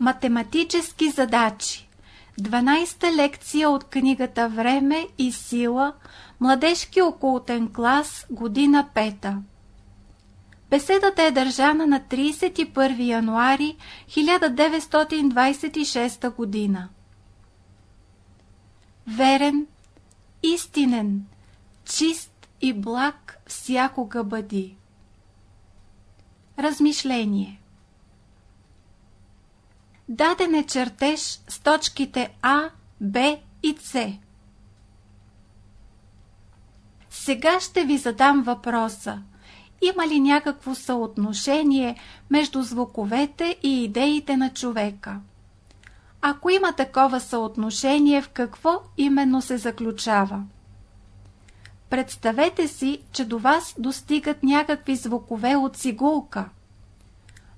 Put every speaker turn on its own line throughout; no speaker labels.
Математически задачи. 12-та лекция от книгата Време и сила Младежки окултен клас Година 5 Беседата е държана на 31 януари 1926 година. Верен, истинен, чист и благ всякога бъди. Размишление Даден е чертеж с точките А, Б и С. Сега ще ви задам въпроса. Има ли някакво съотношение между звуковете и идеите на човека? Ако има такова съотношение, в какво именно се заключава? Представете си, че до вас достигат някакви звукове от цигулка –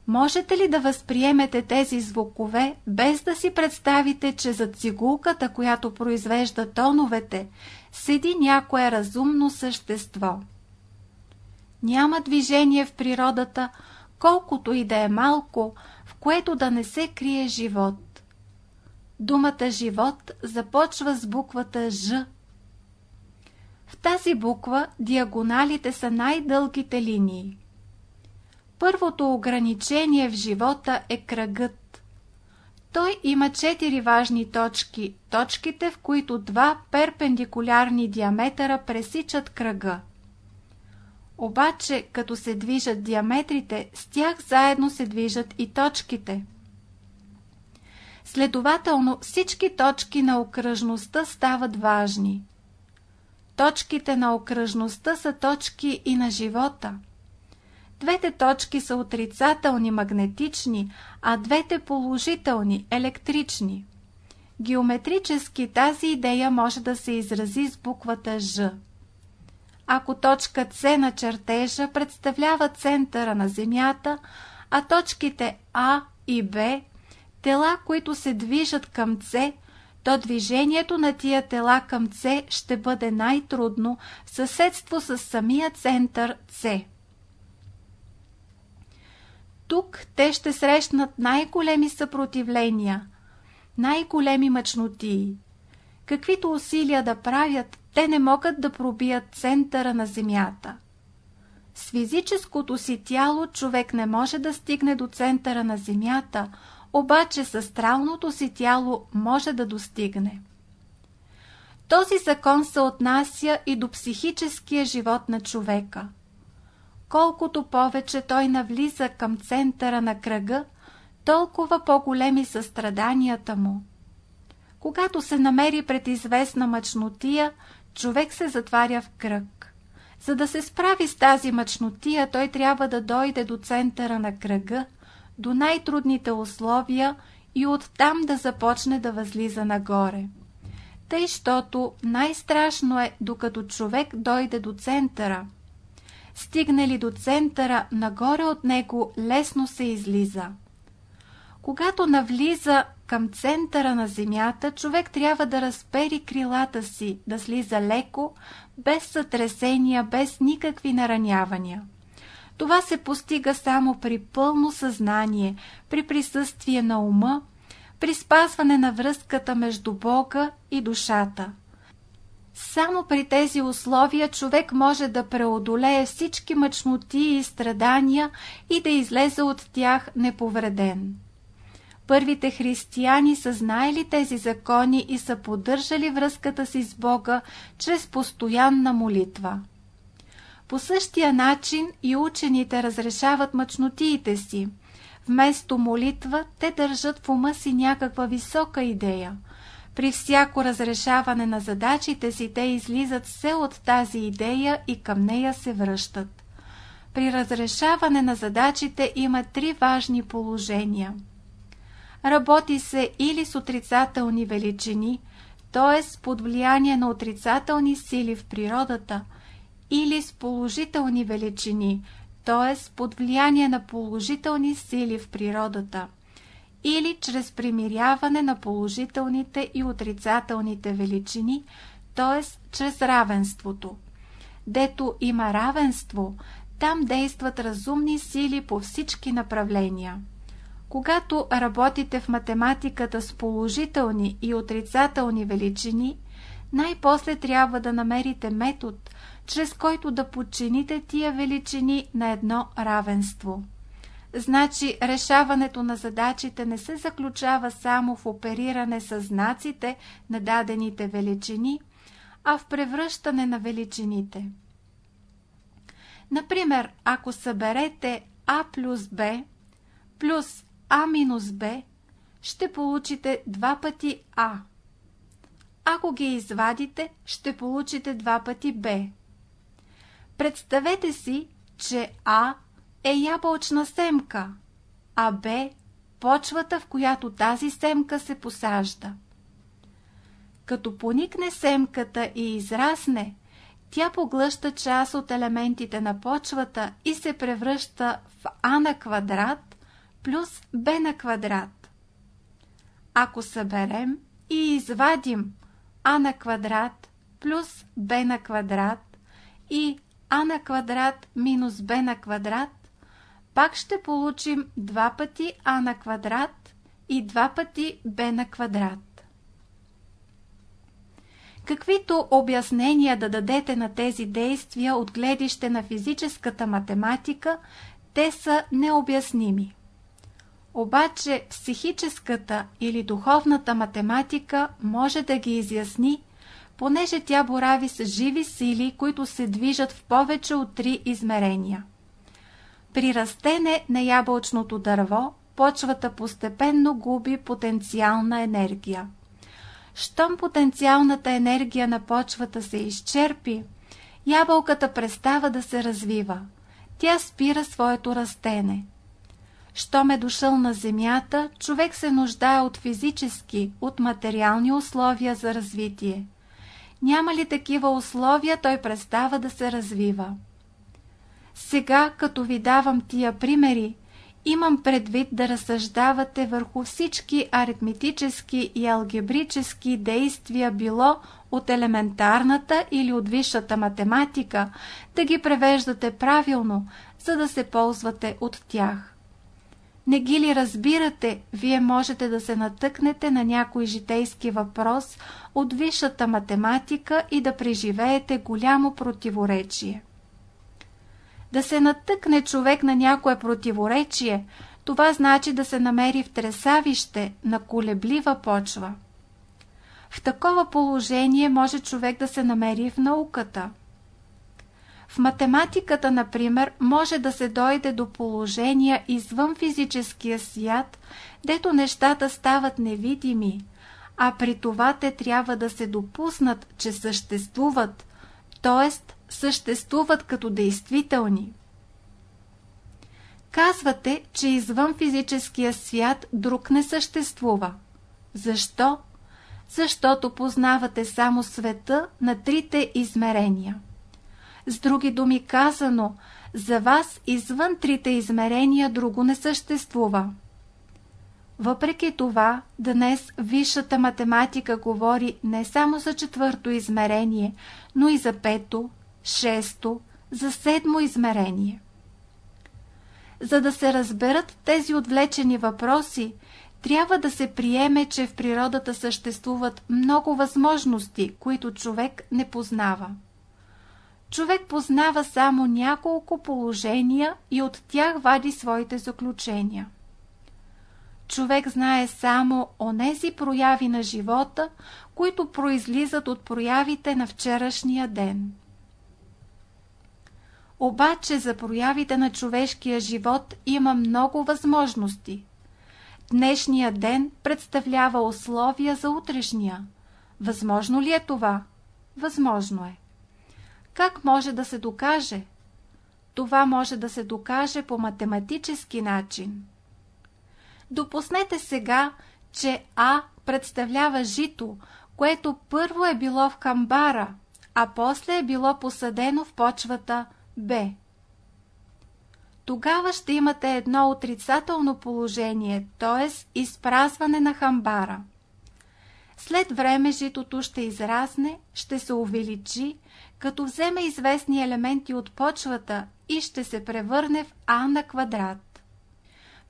Можете ли да възприемете тези звукове, без да си представите, че за цигулката, която произвежда тоновете, седи някое разумно същество? Няма движение в природата, колкото и да е малко, в което да не се крие живот. Думата живот започва с буквата Ж. В тази буква диагоналите са най-дългите линии. Първото ограничение в живота е кръгът. Той има четири важни точки, точките в които два перпендикулярни диаметъра пресичат кръга. Обаче, като се движат диаметрите, с тях заедно се движат и точките. Следователно, всички точки на окръжността стават важни. Точките на окръжността са точки и на живота – Двете точки са отрицателни магнетични, а двете положителни електрични. Геометрически тази идея може да се изрази с буквата Ж. Ако точка С на чертежа представлява центъра на Земята, а точките А и Б – тела, които се движат към С, то движението на тия тела към С ще бъде най-трудно в съседство с самия център С. Тук те ще срещнат най-големи съпротивления, най-големи мъчноти. Каквито усилия да правят, те не могат да пробият центъра на Земята. С физическото си тяло човек не може да стигне до центъра на Земята, обаче с астралното си тяло може да достигне. Този закон се отнася и до психическия живот на човека – колкото повече той навлиза към центъра на кръга, толкова по-големи са страданията му. Когато се намери пред известна мъчнотия, човек се затваря в кръг. За да се справи с тази мъчнотия, той трябва да дойде до центъра на кръга, до най-трудните условия и оттам да започне да възлиза нагоре. Тъй, щото най-страшно е, докато човек дойде до центъра – стигнали до центъра, нагоре от него лесно се излиза. Когато навлиза към центъра на земята, човек трябва да разпери крилата си, да слиза леко, без сътресения, без никакви наранявания. Това се постига само при пълно съзнание, при присъствие на ума, при спазване на връзката между Бога и душата. Само при тези условия човек може да преодолее всички мъчноти и страдания и да излезе от тях неповреден. Първите християни са знаели тези закони и са поддържали връзката си с Бога чрез постоянна молитва. По същия начин и учените разрешават мъчнотиите си. Вместо молитва, те държат в ума си някаква висока идея – при всяко разрешаване на задачите си те излизат все от тази идея и към нея се връщат. При разрешаване на задачите има три важни положения. Работи се или с отрицателни величини, т.е. под влияние на отрицателни сили в природата, или с положителни величини, т.е. под влияние на положителни сили в природата или чрез примиряване на положителните и отрицателните величини, т.е. чрез равенството. Дето има равенство, там действат разумни сили по всички направления. Когато работите в математиката с положителни и отрицателни величини, най-после трябва да намерите метод, чрез който да подчините тия величини на едно равенство. Значи решаването на задачите не се заключава само в опериране с знаците на дадените величини, а в превръщане на величините. Например, ако съберете А плюс Б плюс А минус Б, ще получите два пъти А. Ако ги извадите, ще получите два пъти Б. Представете си, че А е ябълчна семка, а Б – почвата, в която тази семка се посажда. Като поникне семката и израсне, тя поглъща част от елементите на почвата и се превръща в А на квадрат плюс Б на квадрат. Ако съберем и извадим А на квадрат плюс Б на квадрат и А на квадрат минус Б на квадрат, пак ще получим два пъти а на квадрат и два пъти б на квадрат. Каквито обяснения да дадете на тези действия от гледище на физическата математика, те са необясними. Обаче психическата или духовната математика може да ги изясни, понеже тя борави с живи сили, които се движат в повече от три измерения – при растене на ябълчното дърво, почвата постепенно губи потенциална енергия. Щом потенциалната енергия на почвата се изчерпи, ябълката престава да се развива. Тя спира своето растене. Щом е дошъл на земята, човек се нуждае от физически, от материални условия за развитие. Няма ли такива условия, той престава да се развива. Сега, като ви давам тия примери, имам предвид да разсъждавате върху всички аритметически и алгебрически действия, било от елементарната или от висшата математика, да ги превеждате правилно, за да се ползвате от тях. Не ги ли разбирате, вие можете да се натъкнете на някой житейски въпрос от висшата математика и да преживеете голямо противоречие. Да се натъкне човек на някое противоречие, това значи да се намери в тресавище на колеблива почва. В такова положение може човек да се намери в науката. В математиката, например, може да се дойде до положения извън физическия свят, дето нещата стават невидими, а при това те трябва да се допуснат, че съществуват, т.е съществуват като действителни. Казвате, че извън физическия свят друг не съществува. Защо? Защото познавате само света на трите измерения. С други думи казано, за вас извън трите измерения друго не съществува. Въпреки това, днес висшата математика говори не само за четвърто измерение, но и за пето, шесто, за седмо измерение. За да се разберат тези отвлечени въпроси, трябва да се приеме, че в природата съществуват много възможности, които човек не познава. Човек познава само няколко положения и от тях вади своите заключения. Човек знае само онези прояви на живота, които произлизат от проявите на вчерашния ден. Обаче за проявите на човешкия живот има много възможности. Днешният ден представлява условия за утрешния. Възможно ли е това? Възможно е. Как може да се докаже? Това може да се докаже по математически начин. Допуснете сега, че А представлява жито, което първо е било в камбара, а после е било посадено в почвата Б. Тогава ще имате едно отрицателно положение, т.е. изпразване на хамбара. След време житото ще израсне, ще се увеличи, като вземе известни елементи от почвата и ще се превърне в А на квадрат.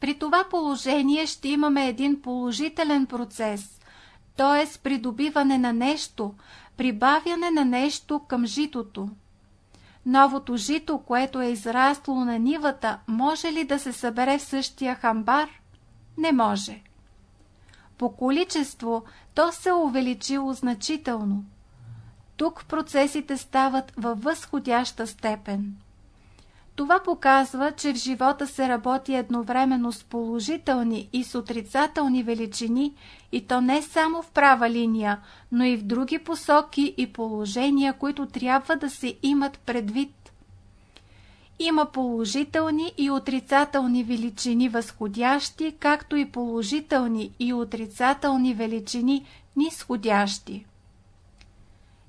При това положение ще имаме един положителен процес, т.е. придобиване на нещо, прибавяне на нещо към житото. Новото жито, което е израсло на нивата, може ли да се събере в същия хамбар? Не може. По количество то се увеличило значително. Тук процесите стават във възходяща степен. Това показва, че в живота се работи едновременно с положителни и с отрицателни величини и то не само в права линия, но и в други посоки и положения, които трябва да се имат предвид. Има положителни и отрицателни величини възходящи, както и положителни и отрицателни величини нисходящи.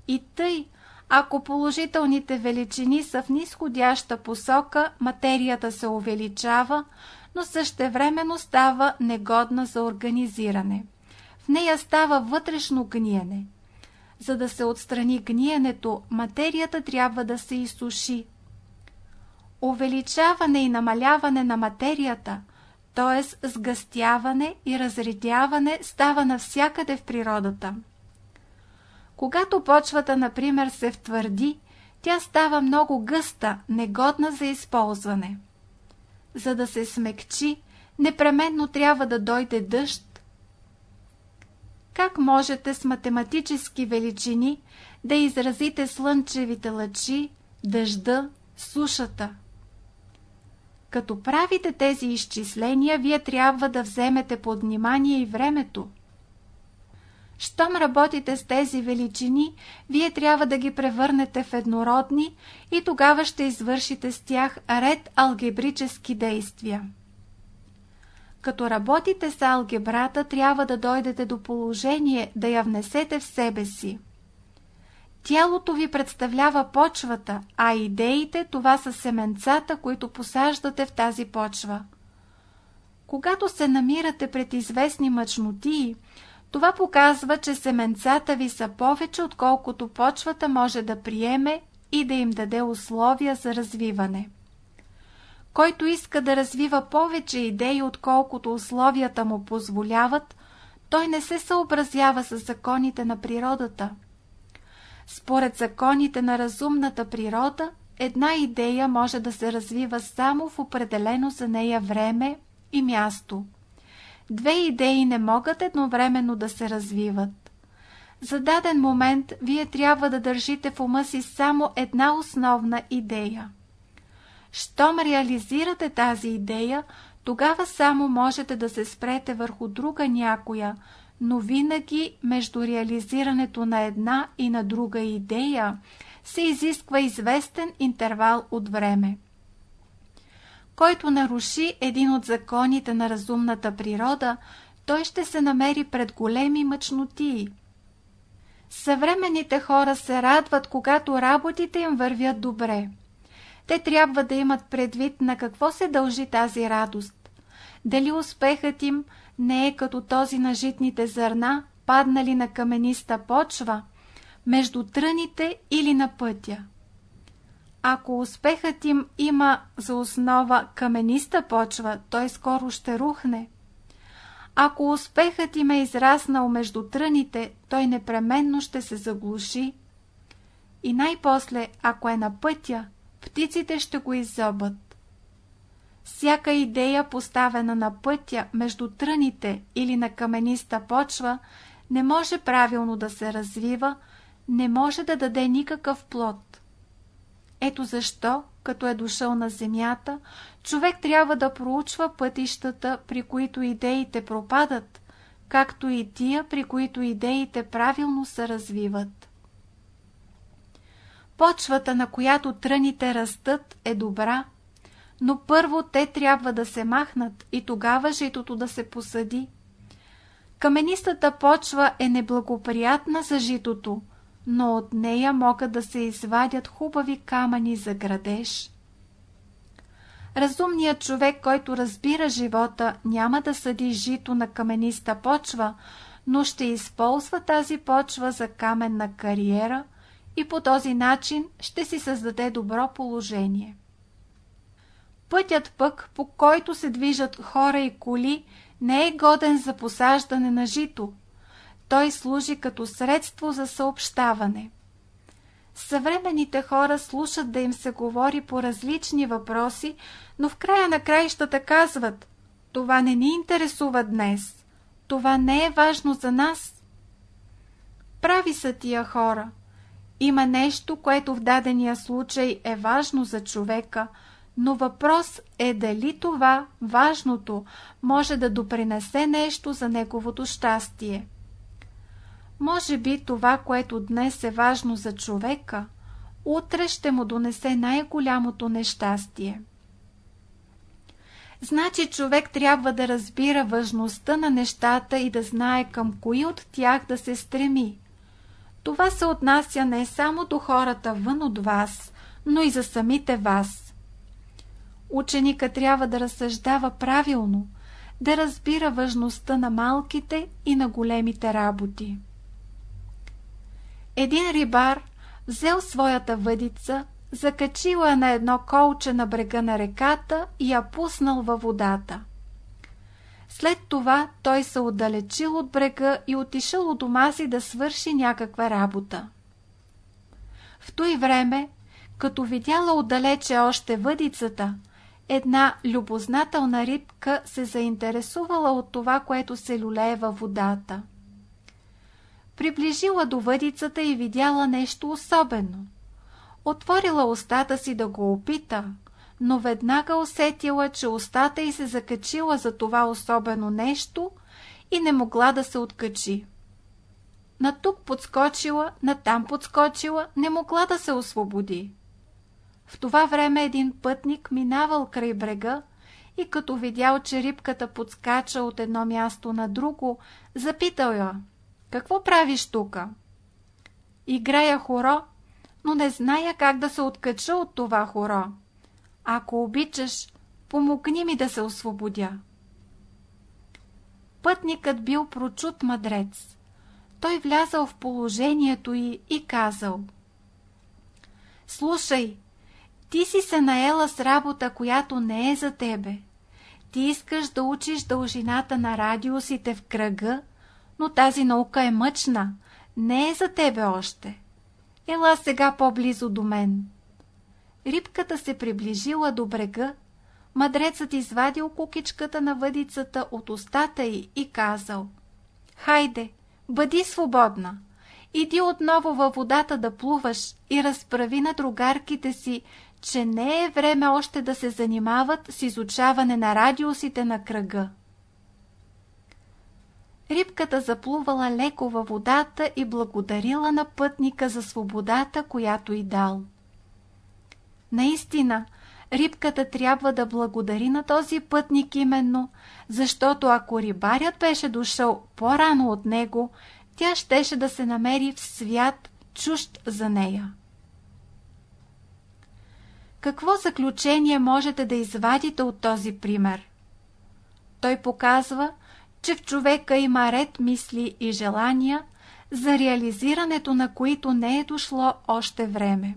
И тъй, ако положителните величини са в нисходяща посока, материята се увеличава, но същевременно става негодна за организиране. В нея става вътрешно гниене. За да се отстрани гниенето, материята трябва да се изсуши. Увеличаване и намаляване на материята, т.е. сгъстяване и разредяване, става навсякъде в природата. Когато почвата, например, се втвърди, тя става много гъста, негодна за използване. За да се смекчи, непременно трябва да дойде дъжд. Как можете с математически величини да изразите слънчевите лъчи, дъжда, сушата? Като правите тези изчисления, вие трябва да вземете под внимание и времето. Щом работите с тези величини, вие трябва да ги превърнете в еднородни и тогава ще извършите с тях ред алгебрически действия. Като работите с алгебрата, трябва да дойдете до положение да я внесете в себе си. Тялото ви представлява почвата, а идеите това са семенцата, които посаждате в тази почва. Когато се намирате пред известни мъчнотии, това показва, че семенцата ви са повече, отколкото почвата може да приеме и да им даде условия за развиване. Който иска да развива повече идеи, отколкото условията му позволяват, той не се съобразява с законите на природата. Според законите на разумната природа, една идея може да се развива само в определено за нея време и място – Две идеи не могат едновременно да се развиват. За даден момент вие трябва да държите в ума си само една основна идея. Щом реализирате тази идея, тогава само можете да се спрете върху друга някоя, но винаги между реализирането на една и на друга идея се изисква известен интервал от време който наруши един от законите на разумната природа, той ще се намери пред големи мъчнотии. Съвременните хора се радват, когато работите им вървят добре. Те трябва да имат предвид на какво се дължи тази радост. Дали успехът им не е като този на житните зърна, паднали на камениста почва, между тръните или на пътя. Ако успехът им има за основа камениста почва, той скоро ще рухне. Ако успехът им е израснал между тръните, той непременно ще се заглуши. И най-после, ако е на пътя, птиците ще го иззобат. Всяка идея, поставена на пътя между тръните или на камениста почва, не може правилно да се развива, не може да даде никакъв плод. Ето защо, като е дошъл на земята, човек трябва да проучва пътищата, при които идеите пропадат, както и тия, при които идеите правилно се развиват. Почвата, на която тръните растат, е добра, но първо те трябва да се махнат и тогава житото да се посади. Каменистата почва е неблагоприятна за житото, но от нея могат да се извадят хубави камъни за градеж. Разумният човек, който разбира живота, няма да съди жито на камениста почва, но ще използва тази почва за каменна кариера и по този начин ще си създаде добро положение. Пътят пък, по който се движат хора и коли, не е годен за посаждане на жито. Той служи като средство за съобщаване. Съвременните хора слушат да им се говори по различни въпроси, но в края на краищата казват «Това не ни интересува днес. Това не е важно за нас». Прави са тия хора. Има нещо, което в дадения случай е важно за човека, но въпрос е дали това, важното, може да допринесе нещо за неговото щастие. Може би това, което днес е важно за човека, утре ще му донесе най-голямото нещастие. Значи човек трябва да разбира важността на нещата и да знае към кои от тях да се стреми. Това се отнася не само до хората вън от вас, но и за самите вас. Ученика трябва да разсъждава правилно, да разбира важността на малките и на големите работи. Един рибар взел своята въдица, закачила на едно колче на брега на реката и я пуснал във водата. След това той се отдалечил от брега и отишъл от дома си да свърши някаква работа. В той време, като видяла отдалече още въдицата, една любознателна рибка се заинтересувала от това, което се люлее във водата. Приближила до въдицата и видяла нещо особено. Отворила устата си да го опита, но веднага усетила, че устата й се закачила за това особено нещо и не могла да се откачи. На тук подскочила, на там подскочила, не могла да се освободи. В това време един пътник минавал край брега и като видял, че рибката подскача от едно място на друго, запитал я, какво правиш тука? Играя хоро, но не зная как да се откача от това хоро. Ако обичаш, помогни ми да се освободя. Пътникът бил прочут мъдрец. Той влязал в положението й и казал Слушай, ти си се наела с работа, която не е за тебе. Ти искаш да учиш дължината на радиусите в кръга, но тази наука е мъчна, не е за тебе още. Ела сега по-близо до мен. Рибката се приближила до брега, мъдрецът извадил кукичката на въдицата от устата й и казал Хайде, бъди свободна! Иди отново във водата да плуваш и разправи на другарките си, че не е време още да се занимават с изучаване на радиусите на кръга. Рибката заплувала леко във водата и благодарила на пътника за свободата, която й дал. Наистина, рибката трябва да благодари на този пътник именно, защото ако рибарят беше дошъл по-рано от него, тя щеше да се намери в свят чужд за нея. Какво заключение можете да извадите от този пример? Той показва, че в човека има ред мисли и желания, за реализирането на които не е дошло още време.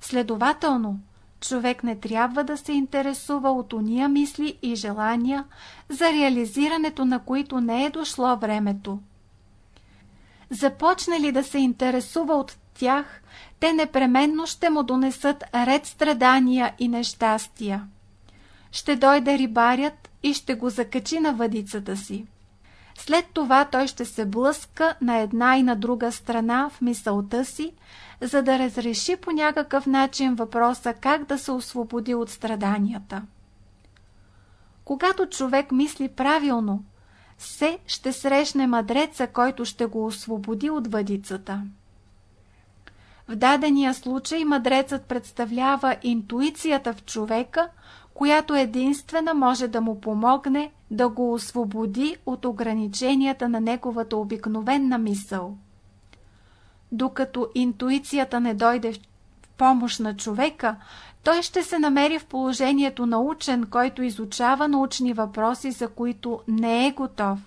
Следователно, човек не трябва да се интересува от уния мисли и желания, за реализирането на които не е дошло времето. Започне ли да се интересува от тях, те непременно ще му донесат ред страдания и нещастия. Ще дойде рибарят и ще го закачи на въдицата си. След това той ще се блъска на една и на друга страна в мисълта си, за да разреши по някакъв начин въпроса как да се освободи от страданията. Когато човек мисли правилно, се ще срещне мъдреца, който ще го освободи от въдицата. В дадения случай мъдрецът представлява интуицията в човека, която единствена може да му помогне да го освободи от ограниченията на неговата обикновенна мисъл. Докато интуицията не дойде в помощ на човека, той ще се намери в положението на учен, който изучава научни въпроси, за които не е готов.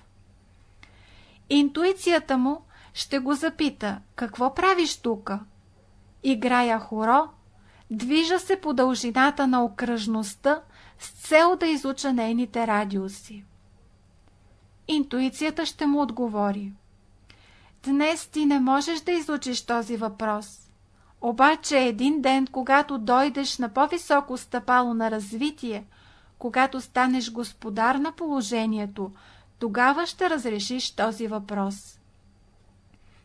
Интуицията му ще го запита, какво правиш тука? Играя хоро, Движа се по дължината на окръжността с цел да изуча нейните радиуси. Интуицията ще му отговори. Днес ти не можеш да изучиш този въпрос. Обаче един ден, когато дойдеш на по-високо стъпало на развитие, когато станеш господар на положението, тогава ще разрешиш този въпрос.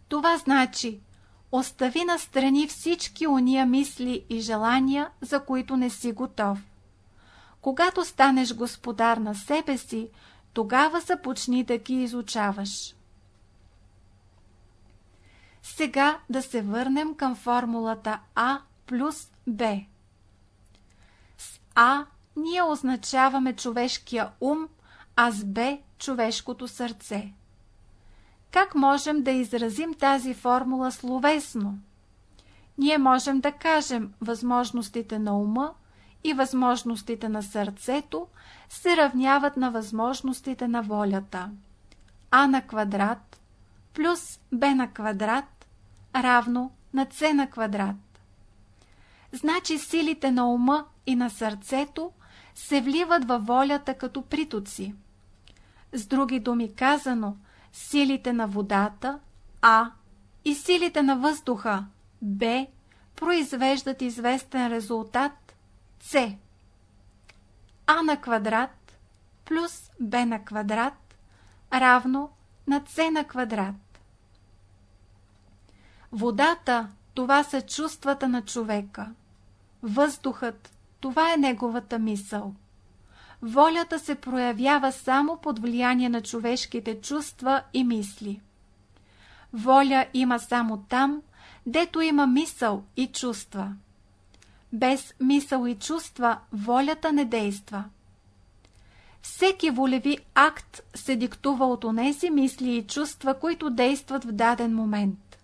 Това значи, остави на страни всички уния мисли и желания, за които не си готов. Когато станеш господар на себе си, тогава започни да ги изучаваш. Сега да се върнем към формулата А плюс Б. С А ние означаваме човешкия ум, а с Б човешкото сърце. Как можем да изразим тази формула словесно? Ние можем да кажем възможностите на ума и възможностите на сърцето се равняват на възможностите на волята. А на квадрат плюс Б на квадрат равно на С на квадрат. Значи силите на ума и на сърцето се вливат във волята като притоци. С други думи казано, силите на водата А и силите на въздуха Б произвеждат известен резултат С. А на квадрат плюс Б на квадрат равно на С на квадрат. Водата – това са чувствата на човека. Въздухът – това е неговата мисъл. Волята се проявява само под влияние на човешките чувства и мисли. Воля има само там, дето има мисъл и чувства. Без мисъл и чувства волята не действа. Всеки волеви акт се диктува от онези мисли и чувства, които действат в даден момент.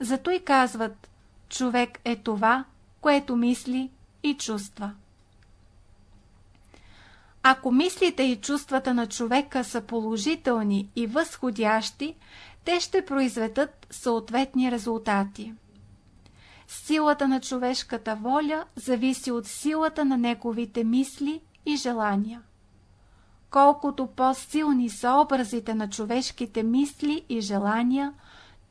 Зато и казват, човек е това, което мисли и чувства. Ако мислите и чувствата на човека са положителни и възходящи, те ще произведат съответни резултати. Силата на човешката воля зависи от силата на неговите мисли и желания. Колкото по-силни са образите на човешките мисли и желания,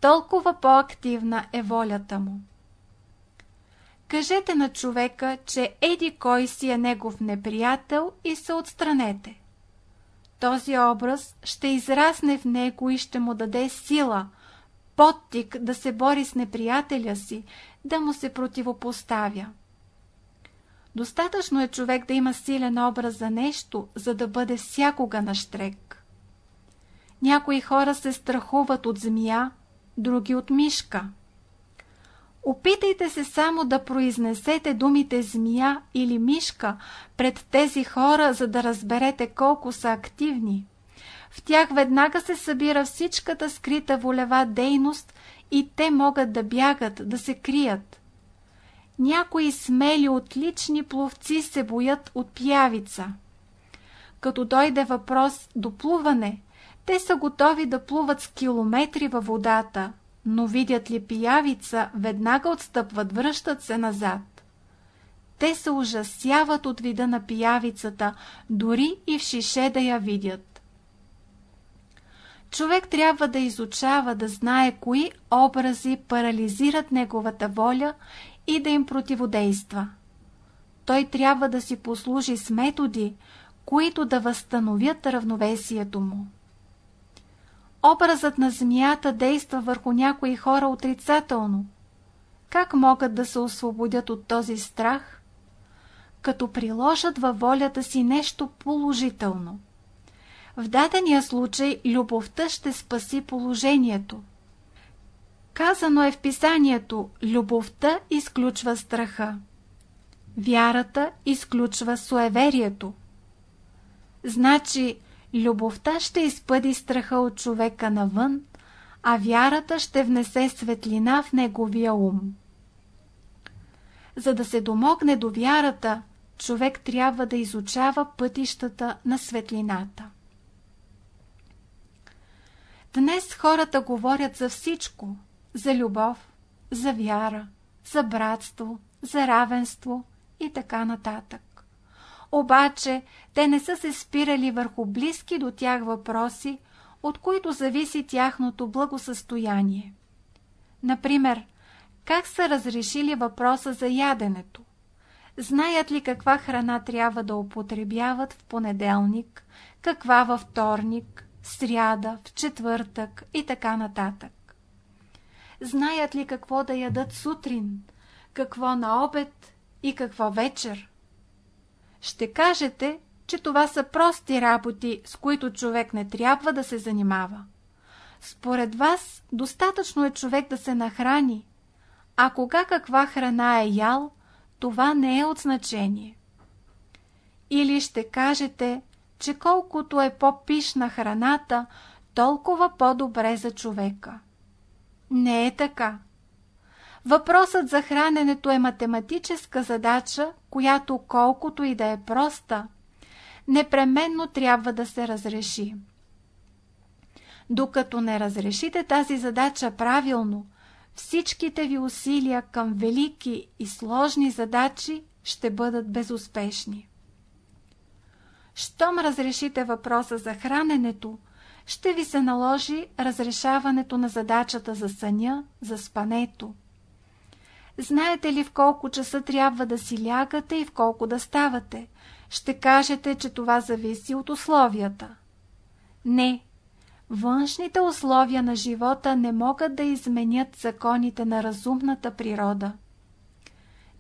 толкова по-активна е волята му. Кажете на човека, че еди кой си е негов неприятел и се отстранете. Този образ ще израсне в него и ще му даде сила, подтик да се бори с неприятеля си, да му се противопоставя. Достатъчно е човек да има силен образ за нещо, за да бъде всякога на штрек. Някои хора се страхуват от змия, други от мишка. Опитайте се само да произнесете думите змия или мишка пред тези хора, за да разберете колко са активни. В тях веднага се събира всичката скрита волева дейност и те могат да бягат, да се крият. Някои смели отлични пловци се боят от пиявица. Като дойде въпрос до плуване, те са готови да плуват с километри във водата, но видят ли пиявица, веднага отстъпват, връщат се назад. Те се ужасяват от вида на пиявицата, дори и в шише да я видят. Човек трябва да изучава, да знае кои образи парализират неговата воля и да им противодейства. Той трябва да си послужи с методи, които да възстановят равновесието му. Образът на змията действа върху някои хора отрицателно. Как могат да се освободят от този страх? Като приложат във волята си нещо положително. В дадения случай любовта ще спаси положението. Казано е в писанието, любовта изключва страха. Вярата изключва суеверието. Значи, Любовта ще изпъди страха от човека навън, а вярата ще внесе светлина в неговия ум. За да се домогне до вярата, човек трябва да изучава пътищата на светлината. Днес хората говорят за всичко – за любов, за вяра, за братство, за равенство и така нататък. Обаче те не са се спирали върху близки до тях въпроси, от които зависи тяхното благосъстояние. Например, как са разрешили въпроса за яденето? Знаят ли каква храна трябва да употребяват в понеделник, каква във вторник, сряда, в четвъртък и така нататък? Знаят ли какво да ядат сутрин, какво на обед и какво вечер? Ще кажете, че това са прости работи, с които човек не трябва да се занимава. Според вас, достатъчно е човек да се нахрани, а кога каква храна е ял, това не е от значение. Или ще кажете, че колкото е по-пишна храната, толкова по-добре за човека. Не е така. Въпросът за храненето е математическа задача, която колкото и да е проста, непременно трябва да се разреши. Докато не разрешите тази задача правилно, всичките ви усилия към велики и сложни задачи ще бъдат безуспешни. Щом разрешите въпроса за храненето, ще ви се наложи разрешаването на задачата за съня, за спането. Знаете ли в колко часа трябва да си лягате и в колко да ставате? Ще кажете, че това зависи от условията. Не, Външните условия на живота не могат да изменят законите на разумната природа.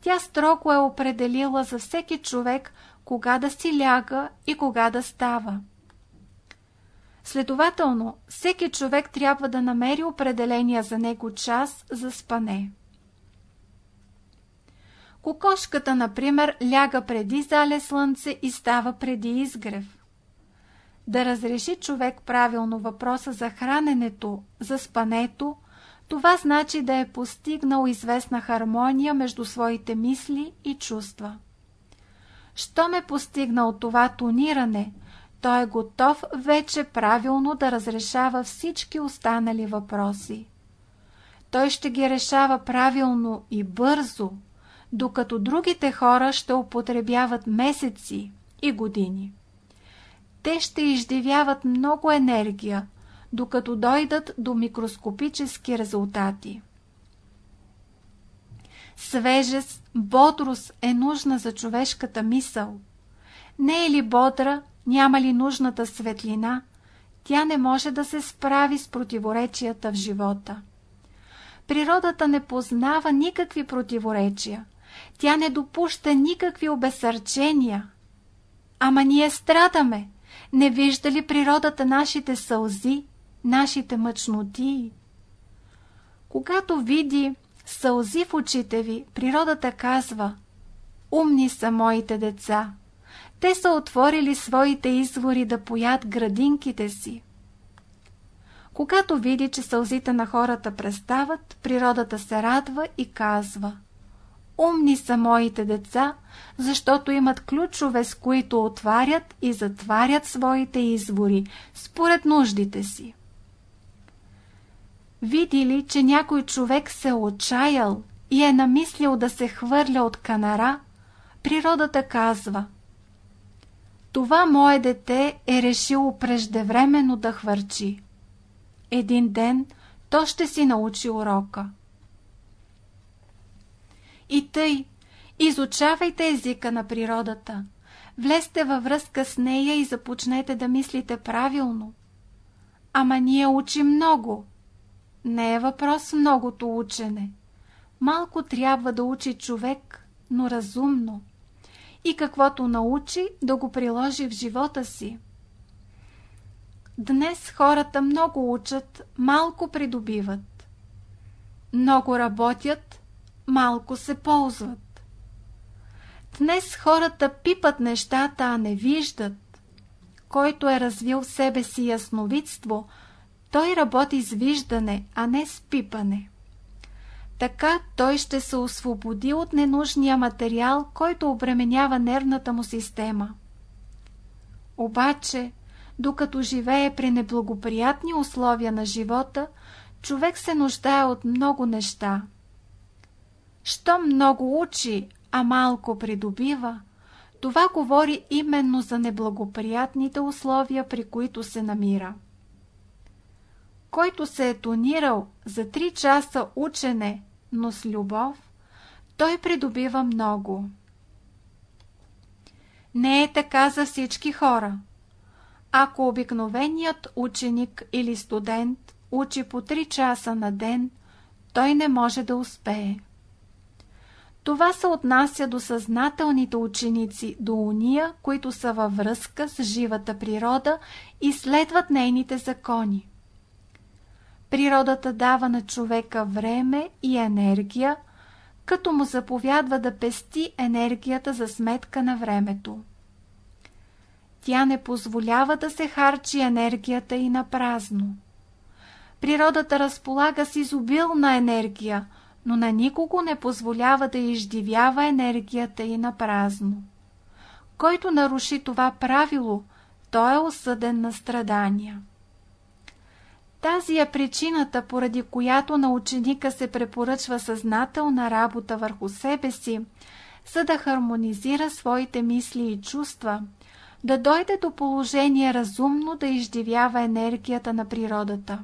Тя строго е определила за всеки човек кога да си ляга и кога да става. Следователно, всеки човек трябва да намери определения за него час за спане. Кокошката, например, ляга преди зале слънце и става преди изгрев да разреши човек правилно въпроса за храненето, за спането, това значи да е постигнал известна хармония между своите мисли и чувства. Щом е постигнал това тониране, той е готов вече правилно да разрешава всички останали въпроси. Той ще ги решава правилно и бързо, докато другите хора ще употребяват месеци и години те ще издевяват много енергия, докато дойдат до микроскопически резултати. Свежест, бодрост е нужна за човешката мисъл. Не е ли бодра, няма ли нужната светлина, тя не може да се справи с противоречията в живота. Природата не познава никакви противоречия. Тя не допуща никакви обесърчения. Ама ние страдаме, не вижда ли природата нашите сълзи, нашите мъчноти? Когато види сълзи в очите ви, природата казва Умни са моите деца. Те са отворили своите извори да поят градинките си. Когато види, че сълзите на хората престават, природата се радва и казва – Умни са моите деца, защото имат ключове, с които отварят и затварят своите извори, според нуждите си. Види ли, че някой човек се отчаял и е намислил да се хвърля от канара, природата казва Това мое дете е решило преждевременно да хвърчи. Един ден то ще си научи урока. И тъй, изучавайте езика на природата. Влезте във връзка с нея и започнете да мислите правилно. Ама ние учим много. Не е въпрос многото учене. Малко трябва да учи човек, но разумно. И каквото научи, да го приложи в живота си. Днес хората много учат, малко придобиват. Много работят, малко се ползват. Днес хората пипат нещата, а не виждат. Който е развил в себе си ясновидство, той работи с виждане, а не с пипане. Така той ще се освободи от ненужния материал, който обременява нервната му система. Обаче, докато живее при неблагоприятни условия на живота, човек се нуждае от много неща – Що много учи, а малко придобива, това говори именно за неблагоприятните условия, при които се намира. Който се е тонирал за 3 часа учене, но с любов, той придобива много. Не е така за всички хора. Ако обикновеният ученик или студент учи по 3 часа на ден, той не може да успее. Това се отнася до съзнателните ученици, до уния, които са във връзка с живата природа и следват нейните закони. Природата дава на човека време и енергия, като му заповядва да пести енергията за сметка на времето. Тя не позволява да се харчи енергията и на празно. Природата разполага с изобилна енергия, но на никого не позволява да издивява енергията и на празно. Който наруши това правило, той е осъден на страдания. Тази е причината, поради която на ученика се препоръчва съзнателна работа върху себе си, за да хармонизира своите мисли и чувства, да дойде до положение разумно да издивява енергията на природата.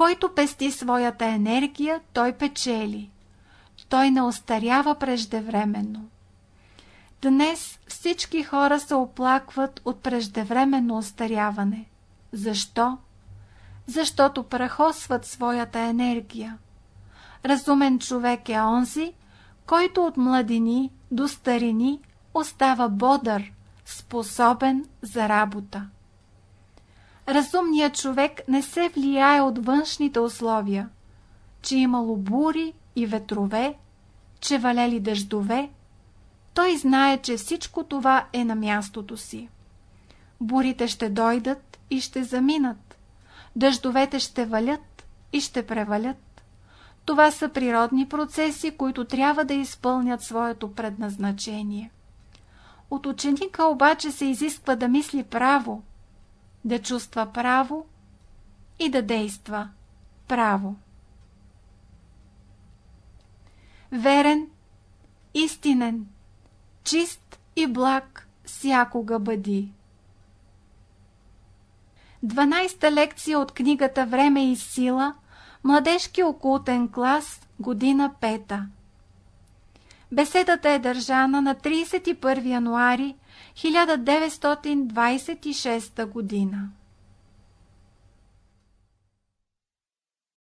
Който пести своята енергия, той печели. Той не остарява преждевременно. Днес всички хора се оплакват от преждевременно остаряване. Защо? Защото прахосват своята енергия. Разумен човек е онзи, който от младини до старини остава бодър, способен за работа. Разумният човек не се влияе от външните условия, че имало бури и ветрове, че валели дъждове. Той знае, че всичко това е на мястото си. Бурите ще дойдат и ще заминат. Дъждовете ще валят и ще превалят. Това са природни процеси, които трябва да изпълнят своето предназначение. От ученика обаче се изисква да мисли право, да чувства право и да действа право. Верен, истинен, чист и благ всякога бъди. 12-та лекция от книгата Време и сила, младежки окултен клас, година пета. Беседата е държана на 31 януари 1926 година.